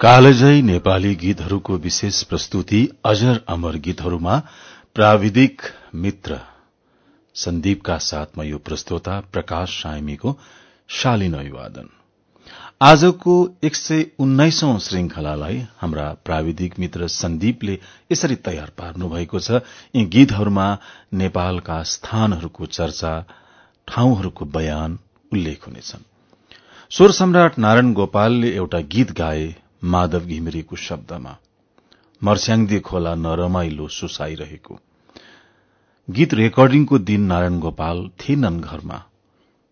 कालजयी नेपाली गीतहरूको विशेष प्रस्तुति अजर अमर गीतहरूमा प्राविधिक मित्र। सन्दीपका साथमा यो प्रस्तोता प्रकाश सायमीको शालीन अभिवादन। आजको एक सय उन्नाइसौं श्रृंखलालाई हाम्रा प्राविधिक मित्र सन्दीपले यसरी तयार पार्नु भएको छ। यी गीतहरूमा नेपालका स्थानहरूको चर्चा ठाउँहरूको बयान उल्लेख हुनेछन्। स्वर सम्राट नारायण गोपालले एउटा गीत गाए। माधव घिमिरेको शब्दमा मर्स्याङदी खोला नरमाइलो सुसाइरहेको। गीत रेकर्डिङको दिन नारायण गोपाल थिएनन् घरमा।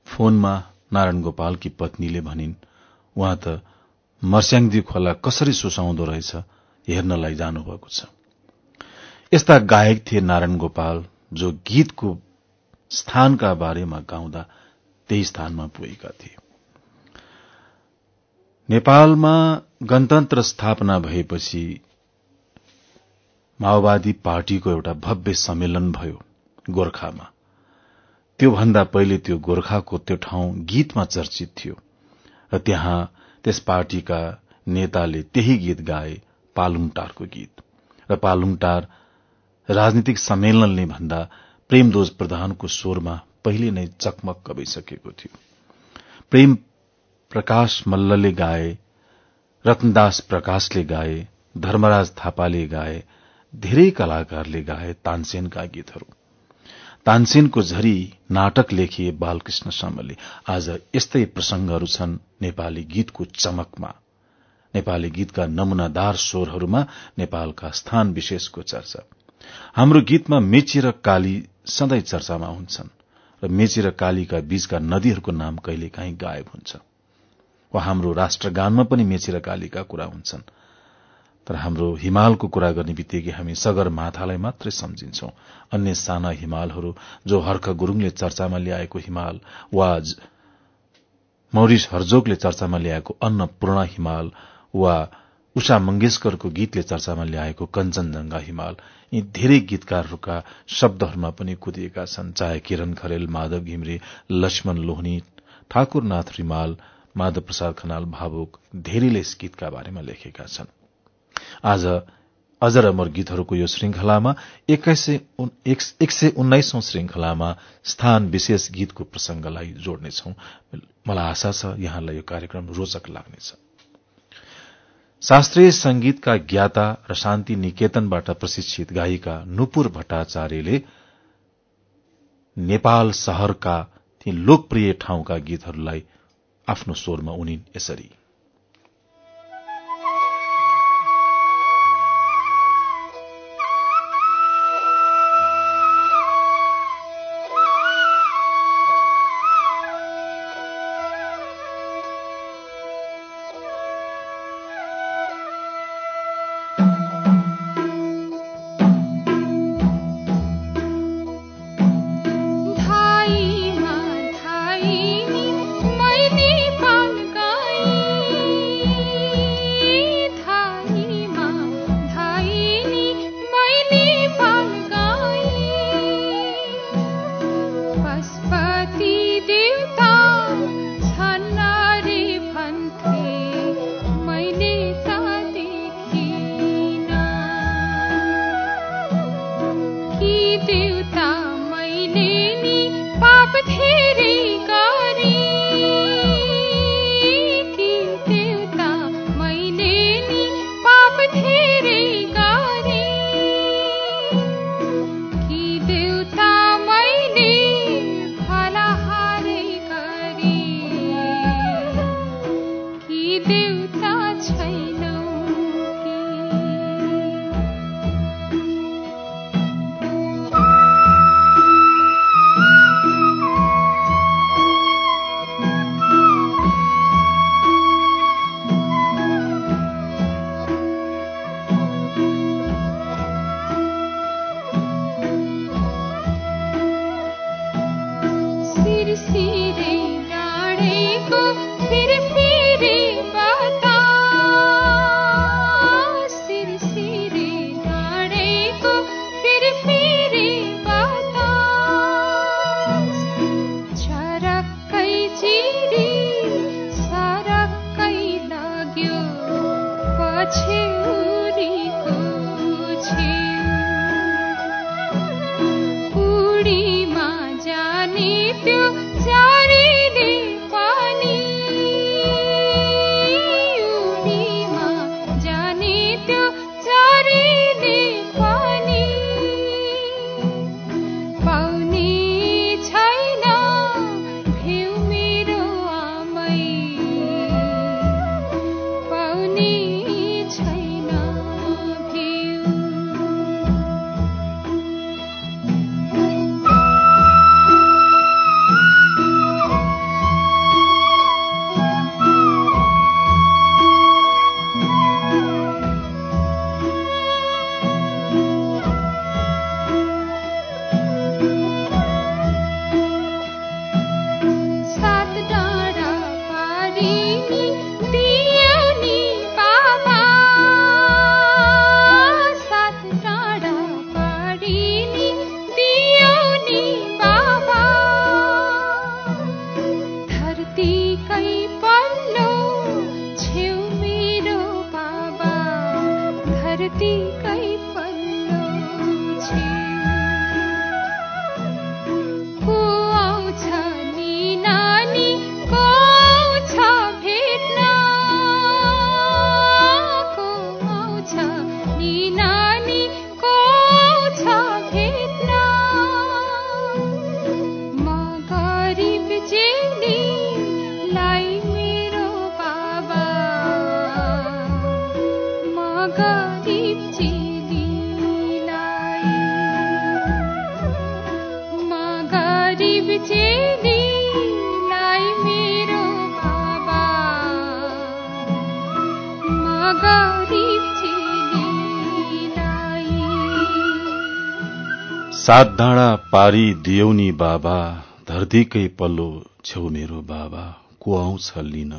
फोनमा नारायण गोपालकी पत्नीले भनिन् उहाँ त मर्स्याङदी खोला कसरी सुसाउँदो रहेछ हेर्नलाई जानुभएको छ। यस्ता गायक थिए नारायण गोपाल जो गीतको स्थानका बारेमा गाउँदा त्यही स्थानमा पुगेका थिए। नेपालमा गणतन्त्र स्थापना भएपछि माओवादी पार्टीको एउटा भव्य सम्मेलन भयो गोर्खामा। त्योभन्दा पहिले त्यो गोर्खाको त्यो ठाउँ गीतमा चर्चित थियो र त्यहाँ त्यस पार्टीका नेताले त्यही गीत गाए पालुङटारको गीत। र पालुङटार राजनीतिक सम्मेलनले भन्दा प्रेमदोज प्रधानको स्वरमा पहिले नै चकमक गइसकेको थियो। प्रेम प्रकाश मल्लले गाए रत्नदास प्रकाशले गाए धर्मराज थापाले गाए धेरै कलाकारले गाए तानसेनका गीतहरू। तानसेनको झरी नाटक लेखिए बालकृष्ण समले। आज यस्तै प्रसंगहरू छन् नेपाली गीतको चमकमा। नेपाली गीतका नमूनादार स्वरहरूमा नेपालका स्थान विशेषको चर्चा। हाम्रो गीतमा मेची र काली सधैँ चर्चामा हुन्छन् र मेची र कालीका बीचका नदीहरूको नाम कहिलेकाहीँ गायब हुन्छ। वा हाम्रो राष्ट्रगानमा पनि मेची र कालीका कुरा हुन्छन्। तर हाम्रो हिमालको कुरा गर्ने बित्तिकै हामी सगरमाथालाई मात्रै सम्झिन्छौं। अन्य साना हिमालहरू जो हर्ख गुरूङले चर्चामा ल्याएको हिमाल वा मौरिस हर्जोगले चर्चामा ल्याएको अन्नपूर्ण हिमाल वा उषा मंगेशकरको गीतले चर्चामा ल्याएको कञ्चनजंघा हिमाल यी धेरै गीतकारहरूका शब्दहरूमा पनि कुदिएका छन्। चाहे किरण खरेल माधव घिम्रे लक्ष्मण लोहनी ठाकुरनाथ रिमाल माधव प्रसाद खनाल भावुक धेरैले यस गीतका बारेमा लेखेका छन्। आज अजर अमर गीतहरूको यो श्रृंखलामा एक सय उन्नाइसौं श्रृंखलामा स्थान विशेष गीतको प्रसंगलाई जोड्नेछौ। मलाई आशा छ यहाँलाई यो कार्यक्रम रोचक लाग्नेछ। शास्त्रीय संगीतका ज्ञाता र शान्ति निकेतनबाट प्रशिक्षित गायिका नुपुर भट्टाचार्यले नेपाल शहरका ती लोकप्रिय ठाउँका गीतहरूलाई आफ्नो स्वरमा उनिन् यसरी धरती कहीं सात डाँडा पारी दियौनी बाबा धरतीकै पल्लो छेउ मेरो बाबा। को आउँछ लिन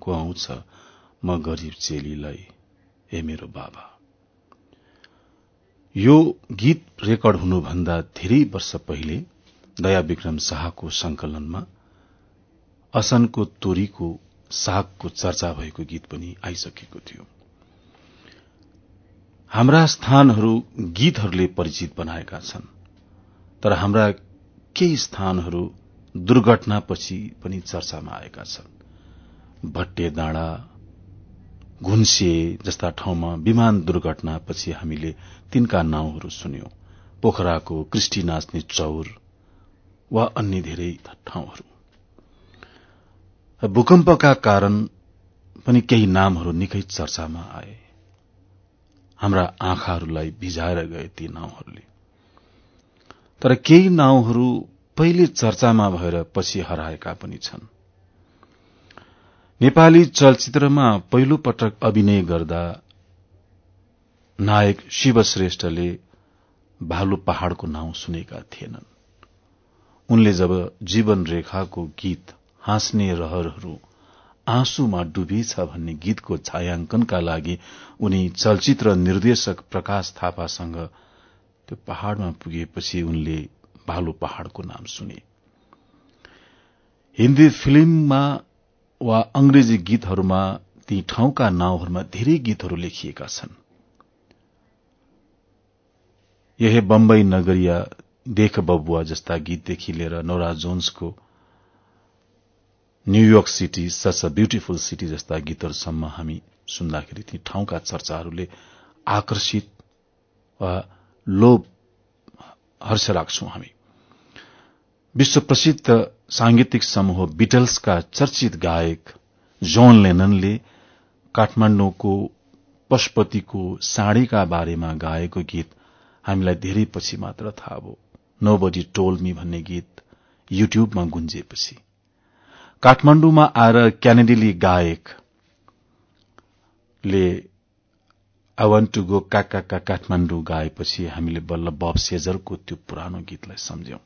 को आउँछ म गरीब चेलीलाई ए मेरो बाबा। यो गीत रेकर्ड हुनुभन्दा धेरै वर्ष पहिले दया विक्रम शाहको संकलनमा असनको तोरीको सागको चर्चा भएको गीत पनि आइसकेको थियो। हाम्रा स्थानहरू गीतहरूले परिचित बनाएका छन्। तर हाम्रा केही स्थानहरू दुर्घटनापछि पनि चर्चामा आएका छन्। भट्टे डाँडा घुन्से जस्ता ठाउँमा विमान दुर्घटनापछि हामीले तिनका नाउँहरू सुन्यौं। पोखराको कृष्टि नाच्ने चौर वा अन्य धेरै ठाउँहरू। भूकम्पका कारण पनि केही नामहरू निकै चर्चामा आए। हाम्रा आँखाहरूलाई भिजाएर गए ती नाउँहरूले। तर केही नाउँहरू पहिले चर्चामा भएर पछि हराएका पनि छन्। नेपाली चलचित्रमा पहिलो पटक अभिनय गर्दा नायक शिव श्रेष्ठले भालु पहाड़को नाउँ सुनेका थिएनन्। उनले जब जीवन रेखाको गीत हाँस्ने रहरहरू आँसुमा डुबेछ भन्ने गीतको छायाङ्कनका लागि उनी चलचित्र निर्देशक प्रकाश थापासँग त्यो पहाड़मा पुगेपछि उनले भालु पहाड़को नाम सुने। हिन्दी फिल्ममा वा अंग्रेजी गीतहरूमा ती ठाउँका नाउँहरूमा धेरै गीतहरू लेखिएका छन्। यहे बम्बई नगरिया देख बबुआ जस्ता गीतदेखि लिएर Norah जोन्सको New York city such a beautiful city जस्ता गीतहरूसम्म हामी सुन्दाखेरि ती ठाउँका चर्चाहरूले आकर्षित वा लोभ हर्ष राख्छौं हामी। विश्व प्रसिद्ध सांगीतिक समूह बिटल्सका चर्चित गायक जोन लेननले काठमाण्डुको पशुपतिको साँडेका बारेमा गाएको गीत हामीलाई धेरै पछि मात्र थाहा भयो। नो बडी टोल भन्ने गीत युट्युबमा गुन्जिएपछि काठमाण्डुमा आएर क्यानेडिली गायकले आई वान्ट टू गो काका का काठमाण्डु गाएपछि हामीले बल्ल बब सेजरको त्यो पुरानो गीतलाई सम्झ्यौं।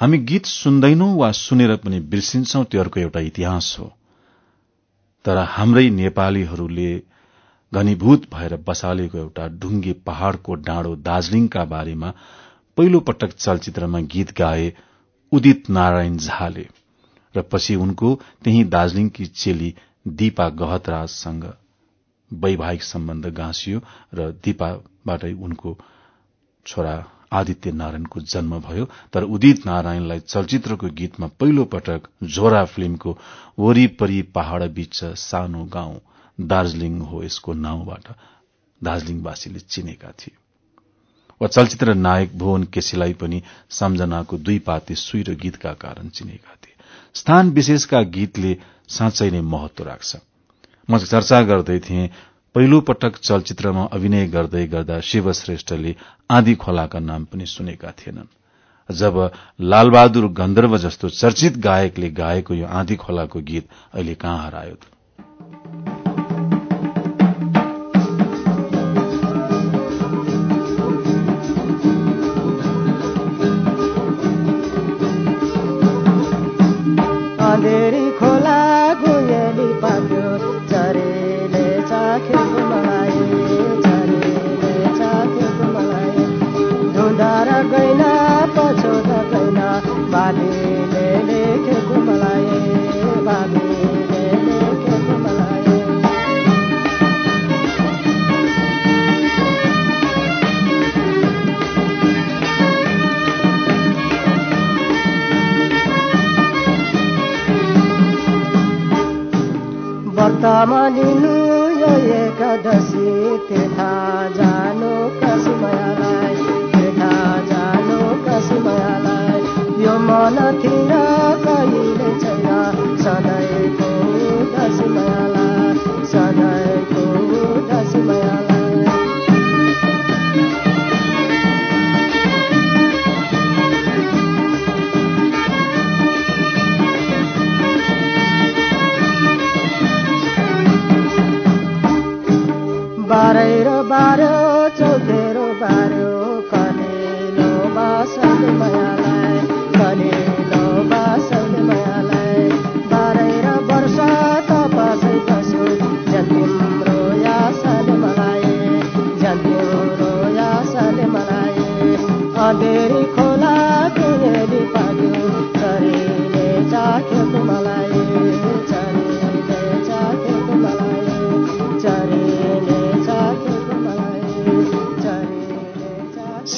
हामी गीत सुन्दैनौ वा सुनेर पनि बिर्सिन्छौ त्यो अर्को एउटा इतिहास हो। तर हाम्रै नेपालीहरूले घनीभूत भएर बसालेको एउटा ढुङ्गे पहाड़को डाँडो दार्जीलिङका बारेमा पहिलो पटक चलचित्रमा गीत गाए उदित नारायण झाले र पछि उनको त्यही दार्जीलिङकी चेली दीपा गहतराजसँग वैवाहिक सम्बन्ध गाँसियो र दिपाबाटै उनको छोरा आदित्य नारायणको जन्म भयो। तर उदित नारायणलाई चलचित्रको गीतमा पहिलो पटक झोरा फिल्मको वरिपरि पहाड़ बीच सानो गाउँ दार्जीलिङ हो यसको नाउँबाट दार्जीलिङवासीले चिनेका थिए। वा चलचित्र नायक भुवन केसीलाई पनि सम्झनाको दुई पाते सुई र गीतका कारण चिनेका थिए। स्थान विशेषका गीतले साँच्चै नै महत्व राख्छ। म चर्चा गर्दै थिएँ। पहिलो पटक चलचित्रमा अभिनय गर्दै गर्दा शिव श्रेष्ठले आँधी खोलाका नाम पनि सुनेका थिएनन्। जब लालबहादुर गन्धर्व जस्तो चर्चित गायकले गाएको यो आँधी खोलाको गीत अहिले कहाँ हरायो बाह्र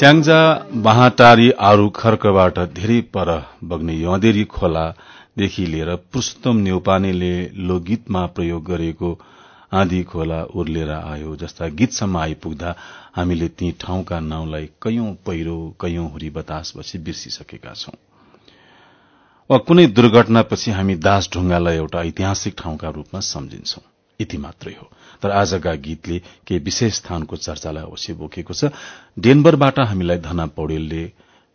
स्याङ्जा महाटारी आरू खर्कबाट धेरै पर बग्ने यँदेरी खोलादेखि लिएर पुस्तम न्यौपानेले लोकगीतमा प्रयोग गरेको आँधी खोला उर्लेर आयो जस्ता गीतसम्म आइपुग्दा हामीले ती ठाउँका नाउँलाई कैयौं पहिरो कैयौं हुरी बतासपछि बिर्सिसकेका छौं। वा कुनै दुर्घटनापछि हामी दास ढुङ्गालाई एउटा ऐतिहासिक ठाउँका रूपमा सम्झिन्छौं। यति मात्रै हो। तर आजका गीतले केही विशेष स्थानको चर्चालाई अवश्य बोकेको छ। डेनबरबाट हामीलाई धना पौडेलले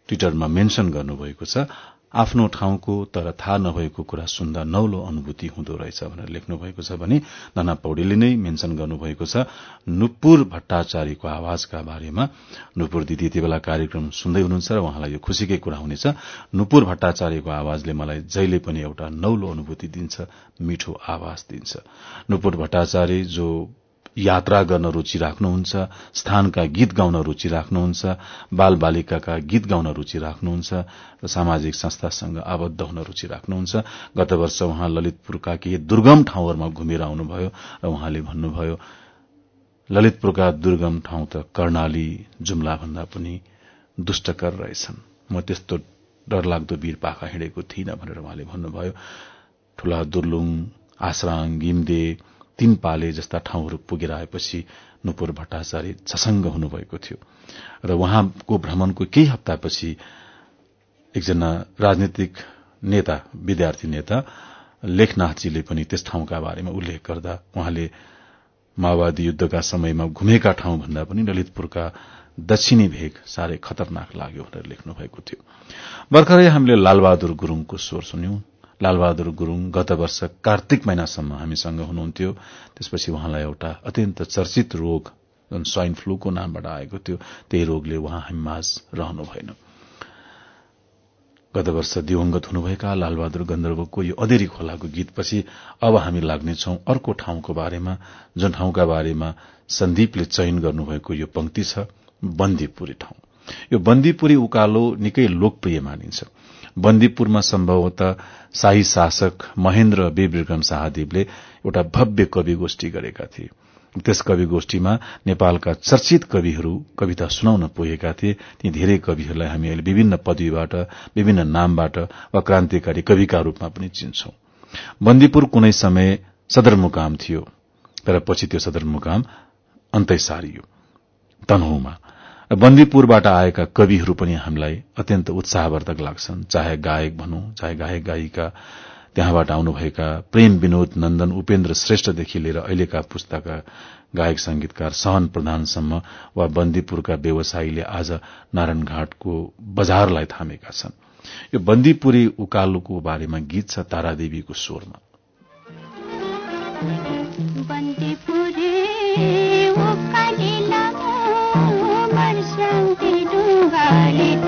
ट्विटरमा मेन्शन गर्नुभएको छ। आफ्नो ठाउँको तर थाहा नभएको कुरा सुन्दा नौलो अनुभूति हुँदो रहेछ भनेर लेख्नु भएको छ भने धना पौडेलले नै मेन्शन गर्नुभएको छ नुपुर भट्टाचार्यको आवाजका बारेमा नुपुर दिदी यति बेला कार्यक्रम सुन्दै हुनुहुन्छ र उहाँलाई यो खुशीकै कुरा हुनेछ। नुपुर भट्टाचार्यको आवाजले मलाई जहिले पनि एउटा नौलो अनुभूति दिन्छ मिठो आवाज दिन्छ। नुपुर भट्टाचार्य जो यात्रा गर्न रूचि राख्नुहुन्छ स्थानका गीत गाउन रूचि राख्नुहुन्छ बाल बालिकाका गीत गाउन रूचि राख्नुहुन्छ र सामाजिक संस्थासँग आबद्ध हुन रूचि राख्नुहुन्छ। गत वर्ष उहाँ ललितपुरका केही दुर्गम ठाउँहरूमा घुमेर आउनुभयो र उहाँले भन्नुभयो ललितपुरका दुर्गम ठाउँ त कर्णाली जुम्ला भन्दा पनि दुष्टकर रहेछन्। म त्यस्तो डरलाग्दो वीर पाखा हिँडेको थिइनँ भनेर उहाँले भन्नुभयो। ठूला दुर्लुङ आश्राङ गिम्दे तीन पाले जस्ता ठाउँहरू पुगेर आएपछि नुपुर भट्टाचार्य छसंग हुनुभएको थियो। र उहाँको भ्रमणको केही हप्तापछि एकजना राजनीतिक नेता विद्यार्थी नेता लेखनाथजीले पनि त्यस ठाउँका बारेमा उल्लेख गर्दा उहाँले माओवादी युद्धका समयमा घुमेका ठाउँ भन्दा पनि ललितपुरका दक्षिणी भेग साह्रै खतरनाक लाग्यो भनेर लेख्नु भएको थियो। भर्खरै हामीले लालबहादुर गुरूङको स्वर सुन्यौं। लालबहादुर गुरूङ गत वर्ष कार्तिक महिनासम्म हामीसँग हुनुहुन्थ्यो। त्यसपछि उहाँलाई एउटा अत्यन्त चर्चित रोग जुन स्वाइन फ्लूको नामबाट आएको थियो त्यही रोगले उहाँ हामीमाझ रहनु भएन। गत वर्ष दिवंगत हुनुभएका लालबहादुर गन्धर्वको यो अधेरी खोलाको गीतपछि अब हामी लाग्नेछौ अर्को ठाउँको बारेमा जुन ठाउँका बारेमा सन्दीपले चयन गर्नुभएको यो पंक्ति छ बन्दीपुरी ठाउँ। यो बन्दीपुरी उकालो निकै लोकप्रिय मानिन्छ। बन्दीपुरमा सम्भवतः शाही शासक महेन्द्र विक्रम शाहदेवले एउटा भव्य कवि गोष्ठी गरेका थिए। त्यस कवि गोष्ठीमा नेपालका चर्चित कविहरू कविता सुनाउन पुगेका थिए। ती धेरै कविहरूलाई हामी अहिले विभिन्न पदवीबाट विभिन्न नामबाट वा क्रान्तिकारी कविका रूपमा पनि चिन्छौं। बन्दीपुर कुनै समय सदरमुकाम थियो तर पछि त्यो सदरमुकाम अन्तै सारियो तनहुमा बन्दीपुरबाट आएका कविहरू पनि हामीलाई अत्यन्त उत्साहवर्धक लाग्छन्। चाहे गायक भनौं चाहे गायक गायिका त्यहाँबाट आउनुभएका प्रेम विनोद नन्दन उपेन्द्र श्रेष्ठदेखि लिएर अहिलेका पुस्ताका गायक संगीतकार सहन प्रधानसम्म वा बन्दीपुरका व्यवसायीले आज नारायणघाटको बजारलाई थामेका छन्। यो बन्दीपुरी उकालोको बारेमा गीत छ तारादेवीको स्वरमा। I need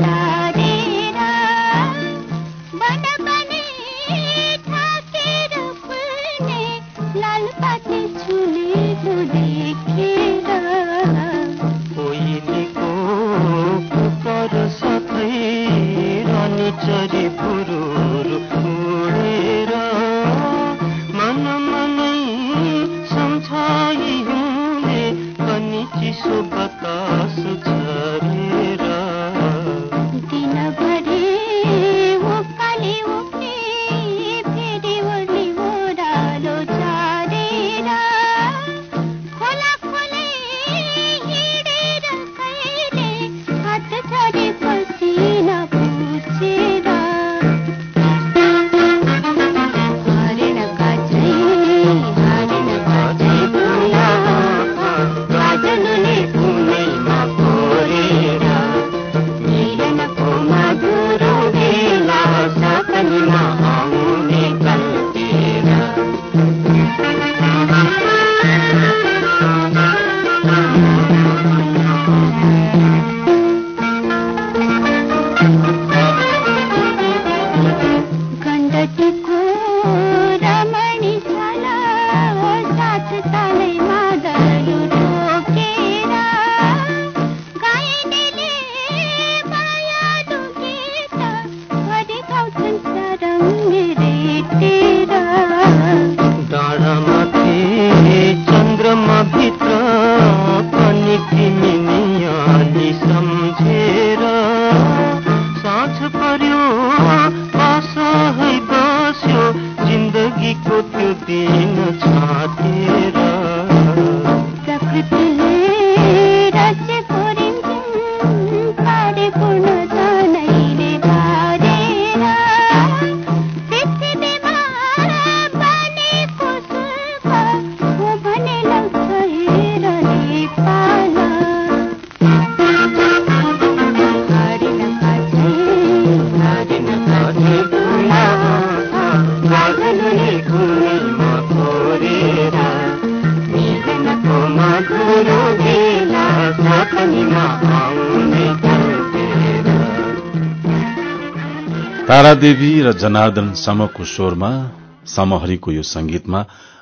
तारादेवी र जनार्दन समको स्वरमा समहरीको यो संगीतमा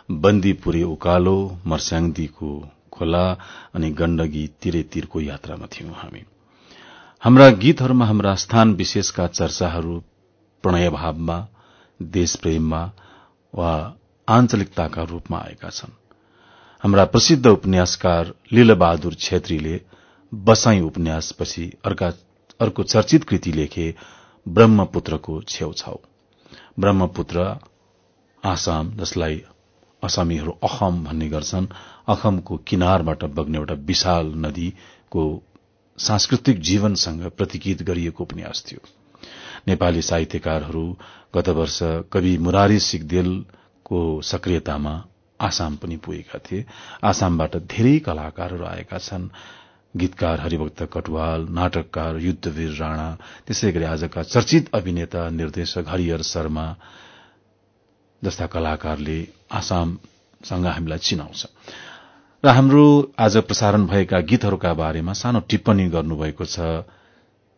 बन्दीपुरी उकालो मर्स्याङदीको खोला अनि गण्डकी तिरे तीरको यात्रामा थियौं हामी। हाम्रा गीतहरूमा हाम्रा स्थान विशेषका चर्चाहरू प्रणयभावमा देशप्रेममा वा आञ्चलिकताका रूपमा आएका छन्। हाम्रा प्रसिद्ध उपन्यासकार लीलबहादुर छेत्रीले बसाई उपन्यासपछि अर्को चर्चित कृति लेखे ब्रह्मपुत्रको छेउछाउ। ब्रह्मपुत्र आसाम जसलाई असामीहरू अखम भन्ने गर्छन् अखमको किनारबाट बग्ने एउटा विशाल नदीको सांस्कृतिक जीवनसँग प्रतिकित गरिएको उपन्यास थियो। नेपाली साहित्यकारहरू गत वर्ष कवि मुरारी सिगदेलको सक्रियतामा आसाम पनि पुगेका थिए। आसामबाट धेरै कलाकारहरू आएका छन्। गीतकार हरिभक्त कटवाल नाटककार युद्धवीर राणा त्यसै गरी आजका चर्चित अभिनेता निर्देशक हरिहर शर्मा जस्ता कलाकारले आसामसँग हामीलाई चिनाउँछ। र हाम्रो आज प्रसारण भएका गीतहरूका बारेमा सानो टिप्पणी गर्नुभएको छ।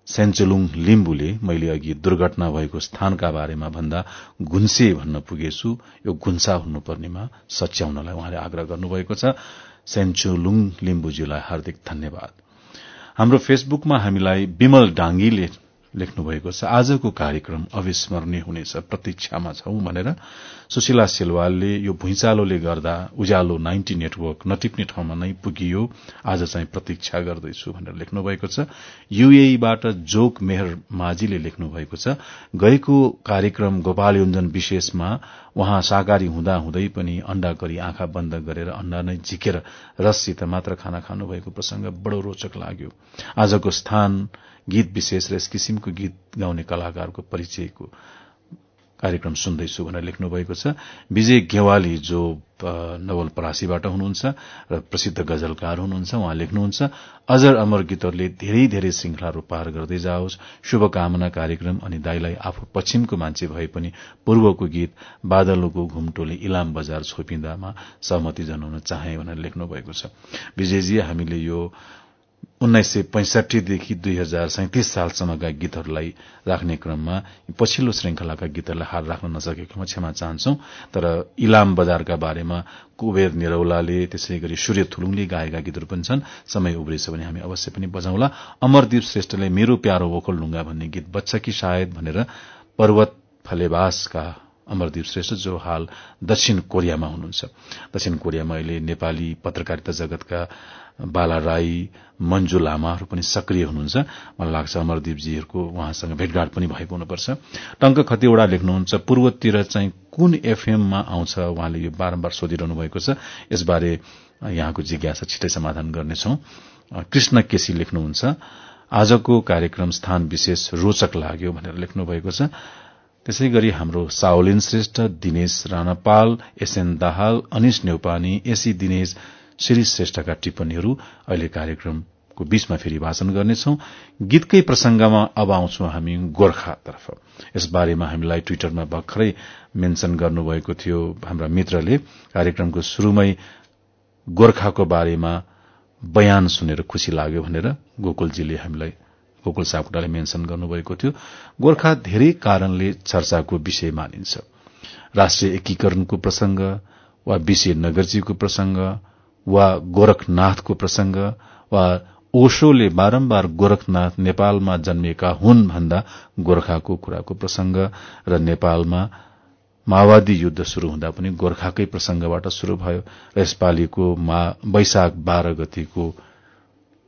सेन्चुलुङ लिम्बुले मैले अघि दुर्घटना भएको स्थानका बारेमा भन्दा घुन्से भन्न पुगेछु। यो घुन्सा हुनुपर्नेमा सच्याउनलाई उहाँले आग्रह गर्नुभएको छ। सेन्चुलुङ लिम्बुज्यूलाई हार्दिक धन्यवाद। हाम्रो फेसबुकमा हामीलाई विमल डाङ्गीले लेख्नुभएको छ। आजको कार्यक्रम अविस्मरणीय हुनेछ प्रतीक्षामा छौं भनेर सुशीला सेलवालले यो भुइँचालोले गर्दा उज्यालो नाइन्टी नेटवर्क नटिप्ने ठाउँमा नै पुगियो। आज चाहिँ प्रतीक्षा गर्दैछु भनेर लेख्नु भएको छ। यूएईबाट जोक मेहर माझीले लेख्नु भएको छ। गएको कार्यक्रम गोपाल योजन विशेषमा उहाँ शाकाहारी हुँदा हुँदै पनि अण्डा करी आँखा बन्द गरेर अण्डा नै झिकेर रससित मात्र खाना खानुभएको प्रसंग बडो रोचक लाग्यो। आजको स्थान गीत विशेष र यस किसिमको गीत गाउने कलाकारको परिचयको कार्यक्रम सुन्दैछु भनेर लेख्नु भएको छ। विजय गेवाली जो नवलपरासीबाट हुनुहुन्छ र प्रसिद्ध गजलकार हुनुहुन्छ उहाँ लेख्नुहुन्छ अजर अमर गीतहरूले धेरै धेरै श्रृंखलाहरू पार गर्दै जाओस्। शुभकामना कार्यक्रम अनि दाईलाई आफू पश्चिमको मान्छे भए पनि पूर्वको गीत बादलको घुम्टोले इलाम बजार छोपिँदामा सहमति जनाउन चाहे भनेर लेख्नु भएको छ। विजयजी हामीले यो उन्नाइस सय पैंसठीदेखि दुई हजार सैतिस सालसम्मका गीतहरूलाई राख्ने क्रममा पछिल्लो श्रृंखलाका गीतहरूलाई हार राख्न नसकेकोमा क्षमा चाहन्छौ। तर इलाम बजारका बारेमा कुबेर निरौलाले त्यसै गरी सूर्य थुलुङले गाएका गीतहरू पनि छन्। समय उब्रेछ भने हामी अवश्य पनि बजाउला। अमरदीप श्रेष्ठले मेरो प्यारो वोकल ढुङ्गा भन्ने गीत बच्छ कि सायद भनेर पर्वत फलेवासका अमरदीप श्रेष्ठ जो हाल दक्षिण कोरियामा हुनुहुन्छ। दक्षिण कोरियामा अहिले नेपाली पत्रकारिता जगतका बाला राई मञ्जु लामाहरू पनि सक्रिय हुनुहुन्छ। मलाई लाग्छ अमरदीपजीहरूको उहाँसँग भेटघाट पनि भएको हुनुपर्छ। टंक खतिवड़ा लेख्नुहुन्छ पूर्वतिर चाहिँ कुन एफएममा आउँछ? उहाँले यो बारम्बार सोधिरहनु भएको छ। यसबारे यहाँको जिज्ञासा छिटै समाधान गर्नेछौ। कृष्ण केसी लेख्नुहुन्छ आजको कार्यक्रम स्थान विशेष रोचक लाग्यो भनेर लेख्नु भएको छ। त्यसै गरी हाम्रो साओलिन श्रेष्ठ दिनेश राणापाल एसएन दाहाल अनिश नेउपानी एसी दिनेश श्री श्रेष्ठका टिप्पणीहरू अहिले कार्यक्रमको बीचमा फेरि भाषण गर्नेछौ। गीतकै प्रसंगमा अब आउँछौ हामी गोर्खातर्फ यसबारेमा हामीलाई ट्विटरमा भर्खरै मेन्शन गर्नुभएको थियो हाम्रा मित्रले। कार्यक्रमको शुरूमै गोर्खाको बारेमा बयान सुनेर खुशी लाग्यो भनेर गोकुलजीले हामीलाई गोकुल सापकोटाले मेन्शन गर्नुभएको थियो। गोर्खा धेरै कारणले चर्चाको विषय मानिन्छ। राष्ट्रिय एकीकरणको प्रसंग वा विषय नगरजीको प्रसंग वा गोरखनाथको प्रसंग वा ओशोले बारम्बार गोरखनाथ नेपालमा जन्मिएका हुन् भन्दा गोर्खाको कुराको प्रसंग र नेपालमा माओवादी युद्ध शुरू हुँदा पनि गोर्खाकै प्रसंगबाट शुरू भयो र यसपालिको वैशाख बाह्र गतिको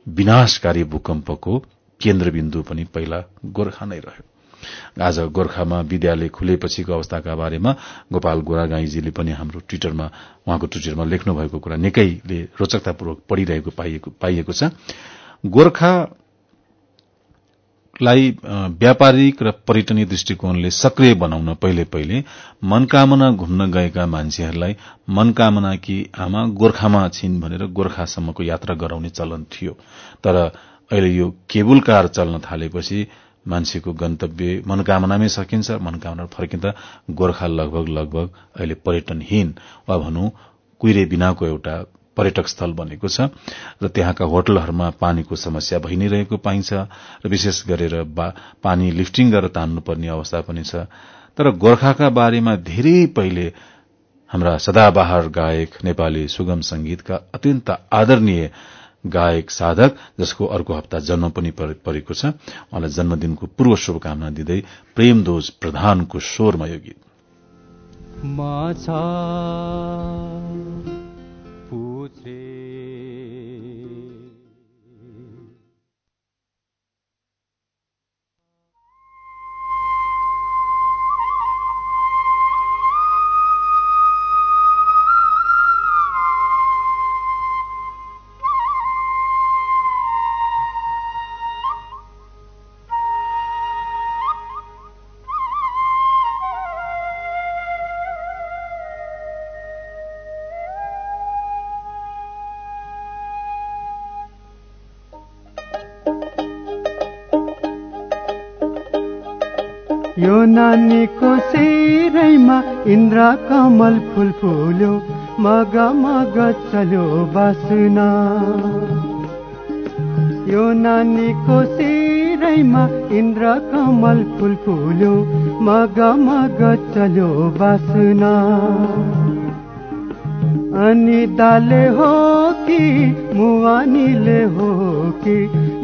विनाशकारी भूकम्पको केन्द्रबिन्दु पनि पहिला गोर्खा नै रह्यो। आज गोर्खामा विद्यालय खुलेपछिको अवस्थाका बारेमा गोपाल गोरागाईजीले पनि हाम्रो ट्विटरमा उहाँको ट्विटरमा लेख्नु भएको कुरा निकैले रोचकतापूर्वक पढ़िरहेको पाइएको छ। गोर्खा लाई व्यापारिक र पर्यटनीय दृष्टिकोणले सक्रिय बनाउन पहिले पहिले मनकामना घुम्न गएका मान्छेहरूलाई मनकामना कि आमा गोर्खामा छिन् भनेर गोर्खासम्मको यात्रा गराउने चलन थियो। तर अहिले यो केबुल कार चल्न थालेपछि मान्छेको गन्तव्य मनोकामनामै सकिन्छ मनोकामना फर्किँदा गोर्खा लगभग लगभग अहिले पर्यटनहीन वा भनौं कुहिरे बिनाको एउटा पर्यटक स्थल बनेको छ र त्यहाँका होटलहरूमा पानीको समस्या भइ नै रहेको पाइन्छ र विशेष गरेर पानी लिफ्टिङ गरेर तान्नुपर्ने अवस्था पनि छ। तर गोर्खाका बारेमा धेरै पहिले हाम्रा सदाबहार गायक नेपाली सुगम संगीतका अत्यन्त आदरणीय गायक साधक जसको अर्को हप्ता जन्म पनि परेको छ। उहाँलाई जन्मदिनको पूर्व शुभकामना दिँदै प्रेमदोज प्रधानको स्वरमा यो गीत। नानीको शिरैमा इन्द्र कमल फुल फुल्यो मग मग चल्यो बासुना। यो नानीको शिरैमा इन्द्र कमल फुल फुल्यो मग मग चल्यो बासुना। अनि दाले हो कि मुवानीले हो कि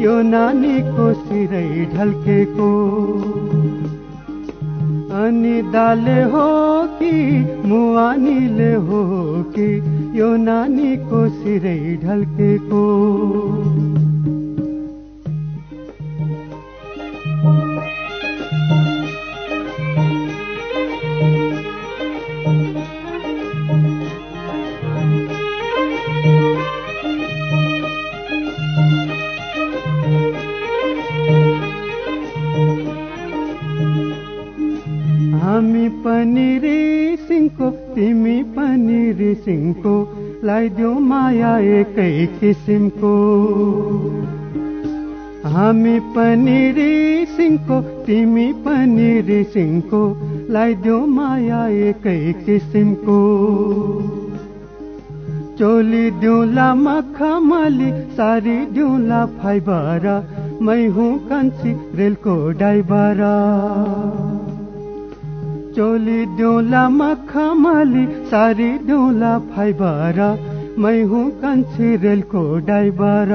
यो नानीको सिरै ढल्केको। अनि दाले हो कि मुवानीले हो कि यो नानीको सिरै ढल्केको। पनि रिसिङको लगाइदेऊ माया एकै किसिमको। हामी पनि रिसिङको तिमी पनि रिसिङको लगाइदेऊ माया एकै किसिमको। चोली दिउँला मखमली सारी दिउँला फाइबर। मै हुँ कान्छी रेलको ड्राइभर। चोली दिउँला मखमली सारी दिउँला फाइबर मै हुँ कान्छी रेलको ड्राइभर।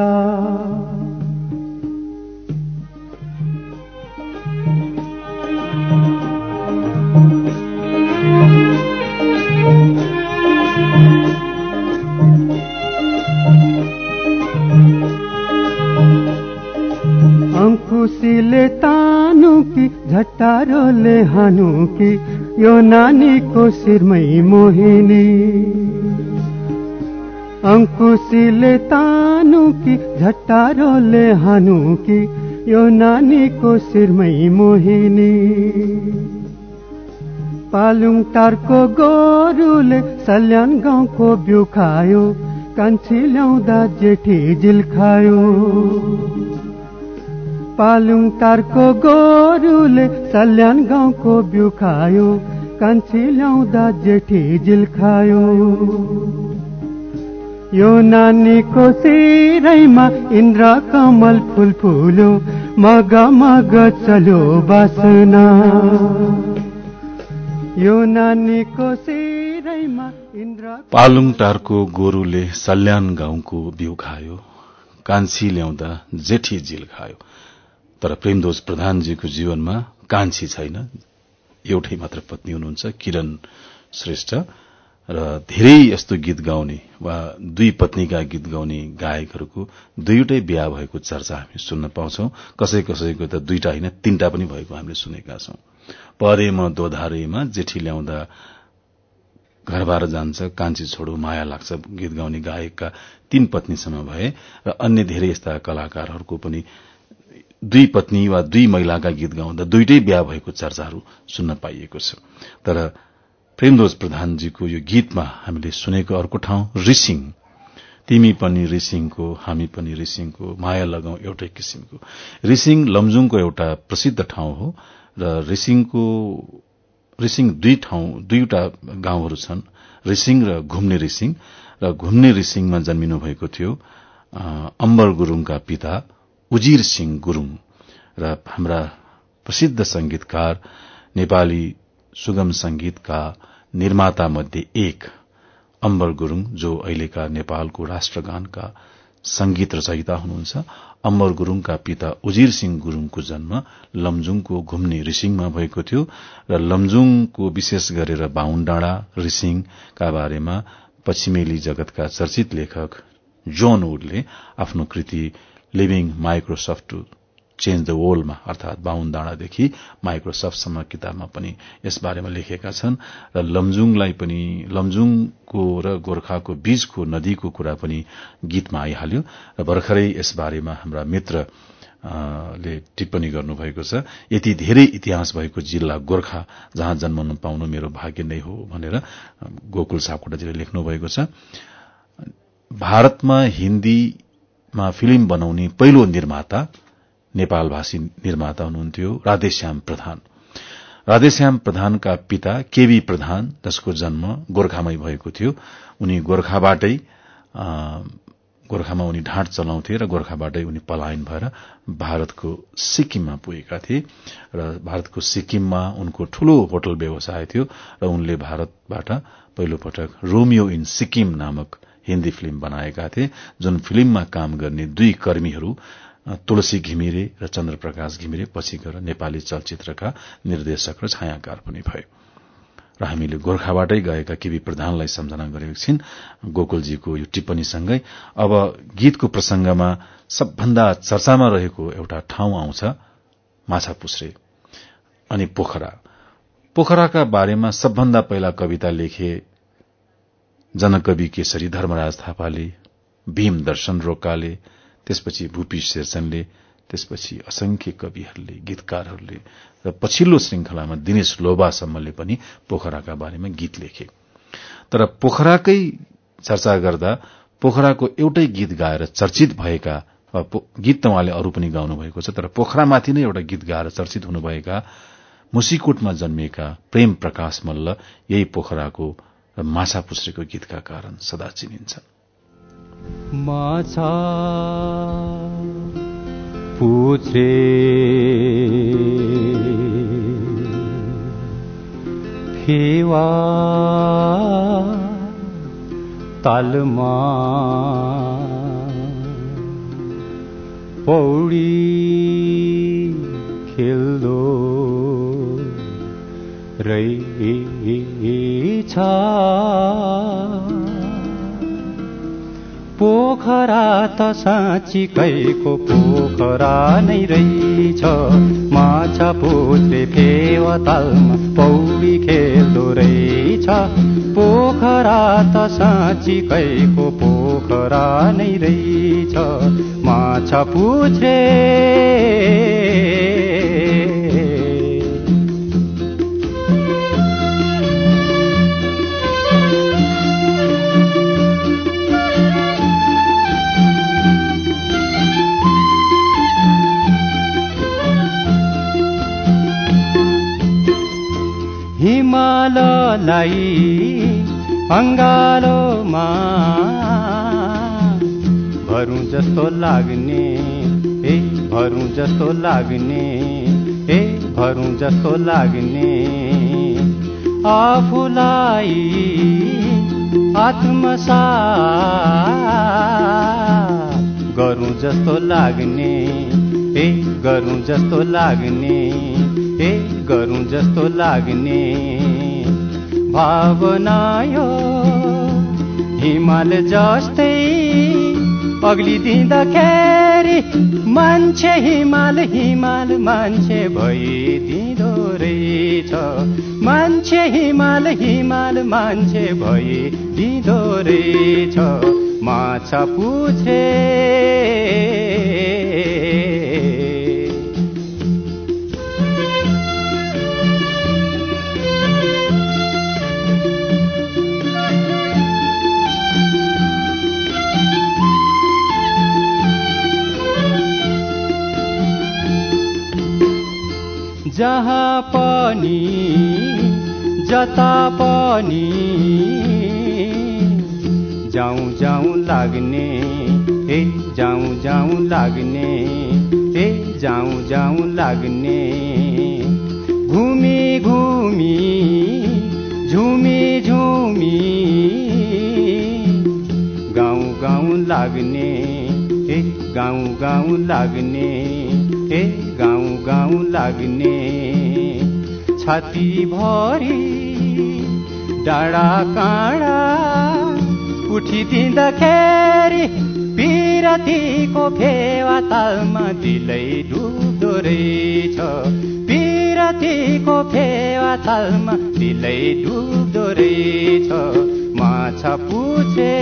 झट्टारोले हानु कि यो नानीको शिरमै मोहिनी? अङ्कुशीले तानु कि झट्टारोले हानु कि यो नानीको शिरमै मोहिनी? पालुङ टारको गोरुले सल्यान गाउँको बिउ खायो कान्छी ल्याउँदा जेठी जिल खायो। पालुङ टारको गोरुले सल्यान गाउँको बिउ खायो कान्छी ल्याउँदा जेठी जिल खायो। यो नानीको सिरैमा इन्द्र कमल फुल फुल्यो मग मग चल्यो बासना। यो नानीको सिरैमा इन्द्र पालुङ टारको गोरुले सल्यान गाउँको बिउ खायो कान्छी ल्याउँदा जेठी जिल खायो। तर प्रेमदोज प्रधानजीको जीवनमा कान्छी छैन। एउटै मात्र पत्नी हुनुहुन्छ किरण श्रेष्ठ। र धेरै यस्तो गीत गाउने वा दुई पत्नीका गीत गाउने गायकहरूको दुईवटै बिहा भएको चर्चा हामी सुन्न पाउँछौ। कसै कसैको त दुईटा होइन तीनटा पनि भएको हामीले सुनेका छौं। परेमा दोधारेमा जेठी ल्याउँदा घरबार जान्छ कान्छी छोडो माया लाग्छ। गीत गाउने गायकका तीन पत्नीसम्म भए र अन्य धेरै यस्ता कलाकारहरूको पनि दुई पत्नी वा दुई महिलाका गीत गाउँदा दुइटै बिहा भएको चर्चाहरू सुन्न पाइएको छ। तर प्रेमदोज प्रधानजीको यो गीतमा हामीले सुनेको अर्को ठाउँ रिसिङ। तिमी पनि रिसिङको हामी पनि रिसिङको माया लगाउ एउटै किसिमको। रिसिङ लमजुङको एउटा प्रसिद्ध ठाउँ हो र रिसिङको रिसिङ दुई ठाउँ दुईवटा गाउँहरू छन्। रिसिङ र घुम्ने रिसिङ। र घुम्ने रिसिङमा जन्मिनु भएको थियो अम्बर गुरूङका पिता उजिर सिंह गुरूङ र हाम्रा प्रसिद्ध संगीतकार नेपाली सुगम संगीतका निर्माता मध्ये एक अम्बर गुरूङ जो अहिलेका नेपालको राष्ट्रगानका संगीत रचयिता हुनुहुन्छ। अम्बर गुरूङका पिता उजिर सिंह गुरूङको जन्म लमजुङको घुम्ने रिसिङमा भएको थियो र लमजुङको विशेष गरेर बाहुन डाँडा रिसिङका बारेमा पश्चिमेली जगतका चर्चित लेखक जोन वुडले आफ्नो कृति living Microsoft to change the वर्ल्डमा अर्थात बाहुन डाँडादेखि माइक्रोसफ्टसम्म किताबमा पनि यसबारेमा लेखेका छन् र लमजुङलाई पनि लमजुङको र गोर्खाको बीचको नदीको कुरा पनि गीतमा आइहाल्यो र भर्खरै यसबारेमा हाम्रा मित्र ले टिप्पणी गर्नुभएको छ यति धेरै इतिहास भएको जिल्ला गोर्खा जहाँ जन्मन पाउनु मेरो भाग्य नै हो भनेर गोकुल सापकोटाजीले लेख्नु भएको छ। भारतमा हिन्दीमा फिल्म बनाउने पहिलो निर्माता नेपालभाषी निर्माता हुनुहुन्थ्यो राधेश्याम प्रधान। राधेश्याम प्रधानका पिता केवी प्रधान जसको जन्म गोर्खामै भएको थियो। उनी गोर्खाबाटै गोर्खामा उनी ढाँट चलाउँथे र गोर्खाबाटै उनी पलायन भएर भारतको सिक्किममा पुगेका थिए र भारतको सिक्किममा उनको ठूलो होटल व्यवसाय थियो र उनले भारतबाट पहिलो पटक रोमियो इन सिक्किम नामक हिन्दी फिल्म बनाएका थिए जुन फिल्ममा काम गर्ने दुई कर्मीहरू तुलसी घिमिरे र चन्द्रप्रकाश घिमिरे पछि गएर नेपाली चलचित्रका निर्देशक र छायाकार पनि भए। र हामीले गोर्खाबाटै गएका केबी प्रधानलाई सम्झना गरेको छिन् गोकुलजीको यो टिप्पणीसँगै। अब गीतको प्रसंगमा सबभन्दा चर्चामा रहेको एउटा ठाउँ आउँछ माछापुछ्रे अनि पोखरा। पोखराका बारेमा सबभन्दा पहिला कविता लेखे जनकवि केशरी धर्मराज थापाले भीम दर्शन रोकाले त्यसपछि भूपी शेरचनले त्यसपछि असंख्य कविहरूले गीतकारहरूले र पछिल्लो श्रृंखलामा दिनेश लोबासम्मले पनि पोखराका बारेमा गीत लेखे। तर पोखराकै चर्चा गर्दा पोखराको एउटै गीत गाएर चर्चित भएका गीत त उहाँले अरू पनि गाउनु भएको छ तर पोखरामाथि नै एउटा गीत गाएर चर्चित हुनुभएका मुसीकोटमा जन्मिएका प्रेम प्रकाश मल्ल यही पोखराको माछा पुछ्रेको गीतका कारण सदा चिनिन्छ। माछा तालमा पौडी खेल्दो रहेछ पोखरा त साँच्चीकैको पोखरा नै रहेछ। माछा पुछ्रे फेवतालमा पौडी खेल्दो रहेछ। पोखरा त साँच्चीकैको पोखरा नै रहेछ। माछा पुछ्रे हिमाललाई अङ्गालोमा भरौँ जस्तो लाग्ने ए भरौँ जस्तो लाग्ने ए भरौँ जस्तो लाग्ने आफूलाई आत्मसा गरौँ जस्तो लाग्ने ए गरौँ जस्तो लाग्ने ए गरौँ जस्तो लाग्ने भावना यो हिमाल जस्तै अग्लिदिँदाखेरि मान्छे हिमाल हिमाल मान्छे भइदिँदो रहेछ। मान्छे हिमाल हिमाल मान्छे भइदिँदो रहेछ। माछा पुछे जहाँ पनि जता पनि जाउँ जाउँ लाग्ने ए जाउँ जाउँ लाग्ने ए जाउँ जाउँ लाग्ने। घुमी घुमी झुमी झुमी गाउँ गाउँ लाग्ने ए गाउँ गाउँ लाग्ने। ए गाउँ गाउँ लाग्ने छाती भरि डाँडा काँडा उठिदिँदाखेरि पिरतीको फेवा तालमा दिलै डुब्दो रहेछ। पिरतीको फेवा तालमा दिलै डुब्दो रहेछ। माछा पुछे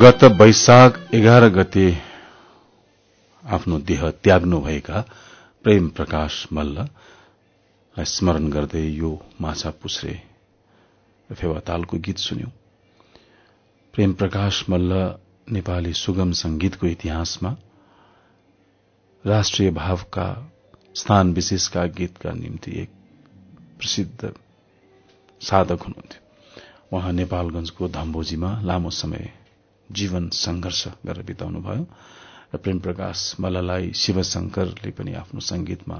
गत वैशाख एघार गते आफ्नो देह त्याग्नुभएका प्रेम प्रकाश मल्ल स्मरण गर्दै यो माछा पुछ्रे फेवातालको गीत सुन्यौं। प्रेम प्रकाश मल्ल नेपाली सुगम संगीतको इतिहासमा राष्ट्रिय भावका स्थान विशेषका गीतका निम्ति एक प्रसिद्ध साधक हुनुहुन्थ्यो। उहाँ नेपालगंजको धम्बोजीमा लामो समय जीवन संघर्ष गरेर बिताउनु भयो। र प्रेम प्रकाश मल्ललाई शिवशंकरले पनि आफ्नो संगीतमा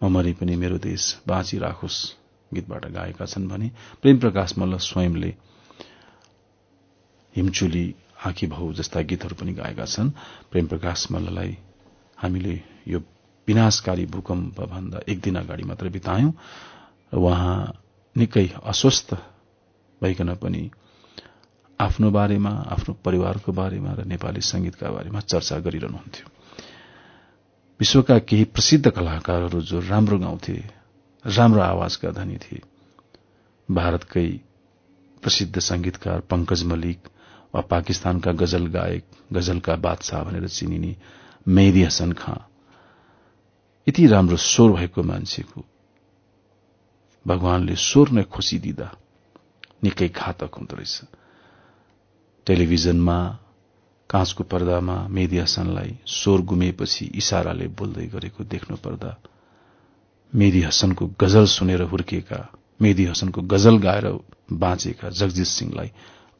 ममरी पनि मेरो देश बाँची राखोस् गीतबाट गाएका छन् भने प्रेम प्रकाश मल्ल स्वयंले हिमचुली आँखी भाउ जस्ता गीतहरू पनि गाएका छन्। प्रेम प्रकाश मल्ललाई हामीले यो विनाशकारी भूकम्प भन्दा एक दिन अगाडि मात्र बितायौं। उहाँ निकै अस्वस्थ भइकन पनि आफ्नो बारेमा आफ्नो परिवारको बारेमा र नेपाली संगीतका बारेमा चर्चा गरिरहनुहुन्थ्यो। विश्वका केही प्रसिद्ध कलाकारहरू जो राम्रो गाउँथे राम्रो आवाजका धनी थिए। भारतकै प्रसिद्ध संगीतकार पंकज मलिक वा पाकिस्तानका गजल गायक गजलका बादशाह भनेर चिनिने मेहदी हसन खां यति राम्रो स्वर भएको मान्छेको भगवानले स्वर नै खोसिदिँदा निकै घातक हुँदो रहेछ। टेलिभिजनमा काँचको पर्दामा हसनलाई स्वर गुमेपछि इशाराले बोल्दै गरेको देख्नु पर्दा मेहदी हसनको गजल सुनेर हुर्किएका मेहदी हसनको गजल गाएर बाँचेका जगजित सिंहलाई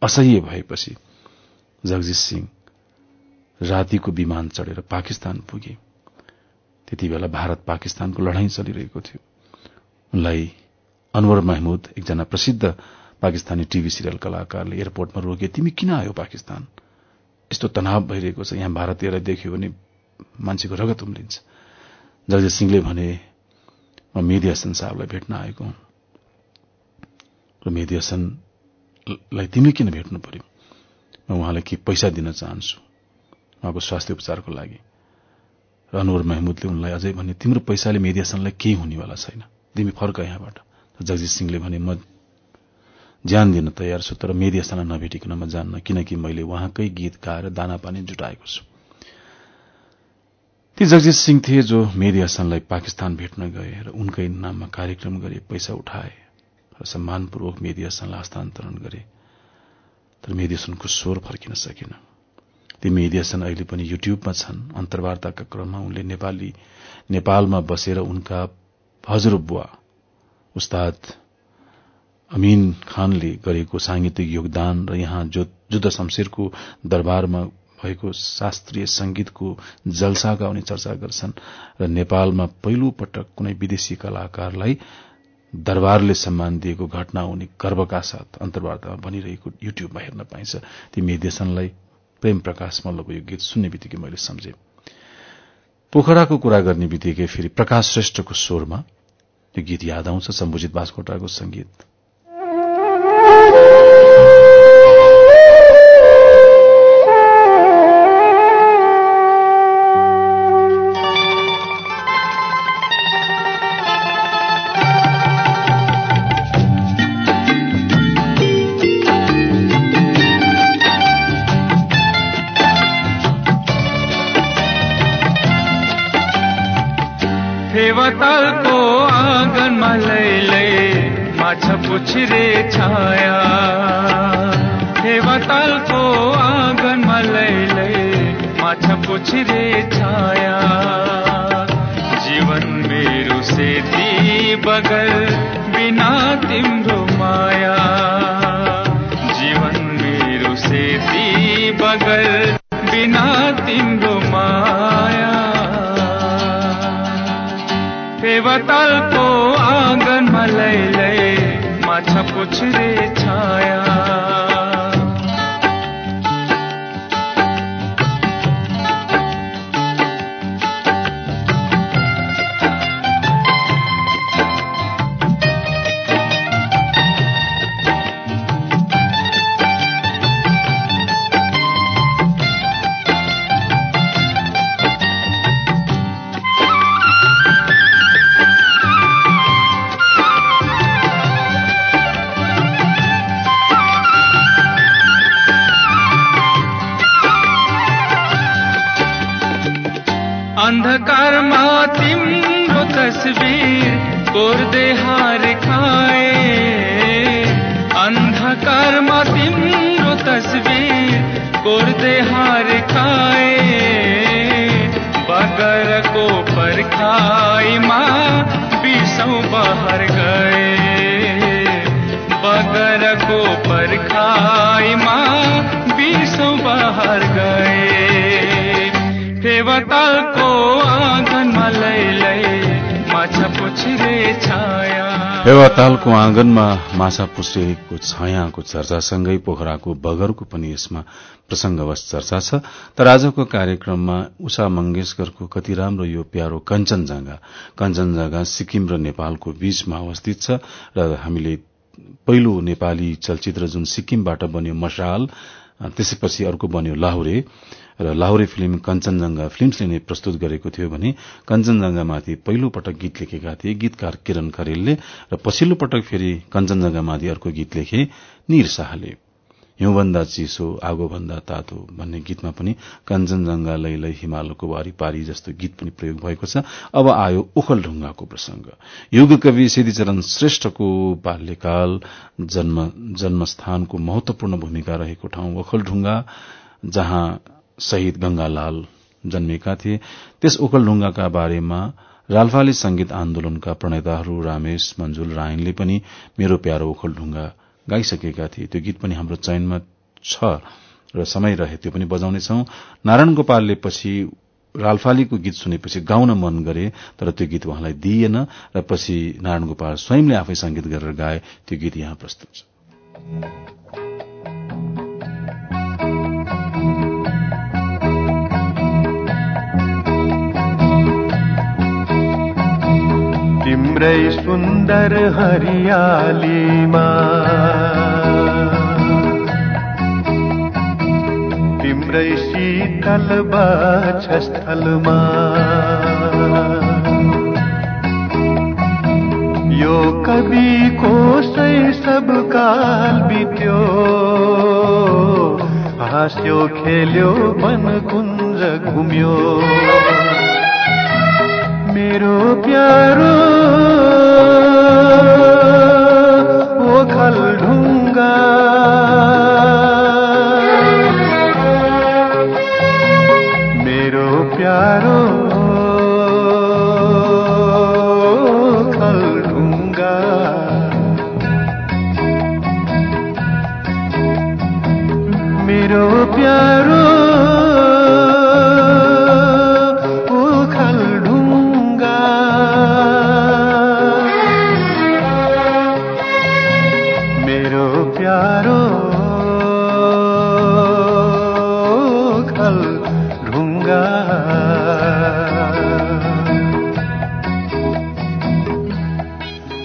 असह्य भएपछि जगजित सिंह रातिको विमान चढेर पाकिस्तान पुगे। त्यति बेला भारत पाकिस्तानको लड़ाई चलिरहेको थियो। उनलाई अनवर महमुद एकजना प्रसिद्ध पाकिस्तानी टीभी सिरियल कलाकारले एयरपोर्टमा रोके तिमी किन आयो पाकिस्तान? यस्तो तनाव भइरहेको छ यहाँ भारतीयलाई देख्यो भने मान्छेको रगत उम्लिन्छ जगजित सिंहले भने म मेहदी हसन साहबलाई भेट्न आएको हुँ। र मेहदी हसनलाई तिमीले किन भेट्नु पर्यो? म उहाँलाई के पैसा दिन चाहन्छु उहाँको स्वास्थ्य उपचारको लागि। र अनवर महमुदले उनलाई अझै भने तिम्रो पैसाले मेहदी हसनलाई केही हुनेवाला छैन। तिमी फर्क यहाँबाट। जगजित सिंहले भने म ज्यान दिन तयार छु तर हसनलाई नभेटिकन म जान्न किनकि मैले उहाँकै गीत गाएर दाना पानी जुटाएको छु। ती जगजित सिंह थिए जो हसनलाई पाकिस्तान भेट्न गए र उनकै नाममा कार्यक्रम गरे पैसा उठाए र सम्मानपूर्वक मेहदी हसनलाई हस्तान्तरण गरे। तर मेहदी हसनको स्वर फर्किन सकेन। ती हसन अहिले पनि युट्युबमा छन्। अन्तर्वार्ताका क्रममा उनले नेपाली नेपालमा बसेर उनका हजुरबुवा उस्ताद अमीन खानले गरेको सांगीतिक योगदान र यहाँ जुद्ध शमशेरको दरबारमा भएको शास्त्रीय संगीतको जलसाका उनी चर्चा गर्छन् र नेपालमा पहिलो पटक कुनै विदेशी कलाकारलाई दरबारले सम्मान दिएको घटना उनी गर्वका साथ अन्तर्वार्तामा बनिरहेको युट्युबमा हेर्न पाइन्छ। ती मेदेशनलाई प्रेम प्रकाश मल्लको यो गीत सुन्ने बित्तिकै मैले सम्झे। पोखराको कुरा गर्ने बित्तिकै फेरि प्रकाश श्रेष्ठको स्वरमा यो गीत याद आउँछ सम्बुजित बासकोटाको संगीत Glória. माछा पुछरे छाया फेवतालको आँगनमा लैलै माछा पुछरे हेवातालको आँगनमा माछा पुछ्रेको छायाको चर्चासँगै पोखराको बगरको पनि यसमा प्रसंगवश चर्चा छ। तर आजको कार्यक्रममा उषा मंगेशकरको कति राम्रो यो प्यारो कञ्चनजंघा कञ्चनजंघा सिक्किम र नेपालको बीचमा अवस्थित छ र हामीले पहिलो नेपाली चलचित्र जुन सिक्किमबाट बन्यो मशाल त्यसैपछि अर्को बन्यो लाहुरे। र लाहुरे फिल्म कञ्चनजंघा फिल्मसले नै प्रस्तुत गरेको थियो भने कञ्चनजंघामाथि पहिलो पटक गीत लेखेका थिए गीतकार किरण खरेलले र पछिल्लो पटक फेरि कञ्चनजंघामाथि अर्को गीत लेखे निर शाहले। हिउँभन्दा चिसो आगोभन्दा तातो भन्ने गीतमा पनि कञ्चनजंघा लैलै हिमालको वारिपारी जस्तो गीत पनि प्रयोग भएको छ। अब आयो ओखलढुङ्गाको प्रसंग युग कवि सिद्धिचरण श्रेष्ठको बाल्यकाल जन्म जन्मस्थानको महत्वपूर्ण भूमिका रहेको ठाउँ ओखलढुङ्गा जहाँ शहीद गंगालाल जन्मेका थिए। त्यस ओखलढुङ्गाका बारेमा रालफाली संगीत आन्दोलनका प्रणेताहरू रामेश मंजुल रायनले पनि मेरो प्यारो ओखलढुङ्गा गाइसकेका थिए। त्यो गीत पनि हाम्रो चयनमा छ र समय रहे त्यो पनि बजाउनेछौ। नारायण गोपालले पछि रालफालीको गीत सुनेपछि गाउन मन गरे तर त्यो गीत उहाँलाई दिइएन र पछि नारायण गोपाल स्वयंले आफै संगीत गरेर गाए। त्यो गीत यहाँ प्रस्तुत छ। तिम्रै सुन्दर हरियालीमा तिम्रै शीतल बाछस्थलमा यो कविको सब काल बित्यो। हाँस्यो खेल्यो वन कुञ्ज घुम्यो। मेरो प्यारो। ओखल ढुङ्गा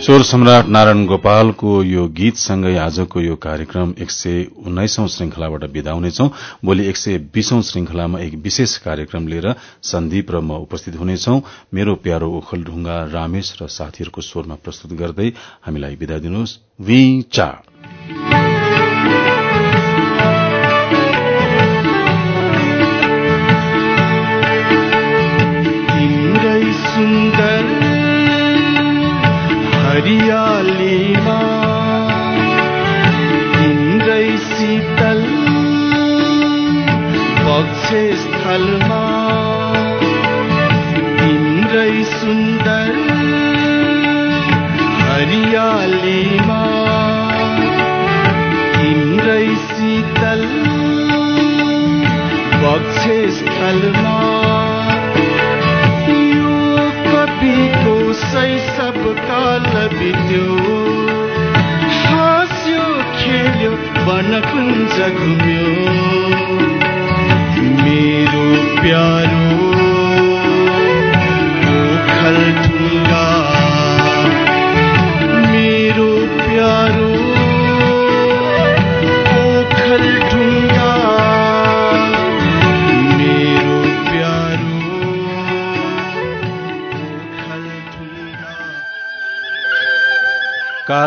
स्वर सम्राट नारायण गोपालको यो गीतसँगै आजको यो कार्यक्रम एक सय उन्नाइसौं श्रृंखलाबाट विदा हुनेछौ। भोलि एक सय बीसौं श्रृंखलामा एक विशेष कार्यक्रम लिएर सन्दीप र म उपस्थित हुनेछौ। मेरो प्यारो ओखल ढुङ्गा रामेश र साथीहरूको स्वरमा प्रस्तुत गर्दै हामीलाई विदा दिनुहोस्। सुन्दर हरियालीमा तिम्रै शीतल बग्छे स्थलमा। तिम्रै सुन्दर हरियालीमा तिम्रै शीतल बग्छे स्थलमा। शैशव काल बित्यो हाँस्यो खेल्यो वनकुञ्ज घुम्यो। मेरो प्यारो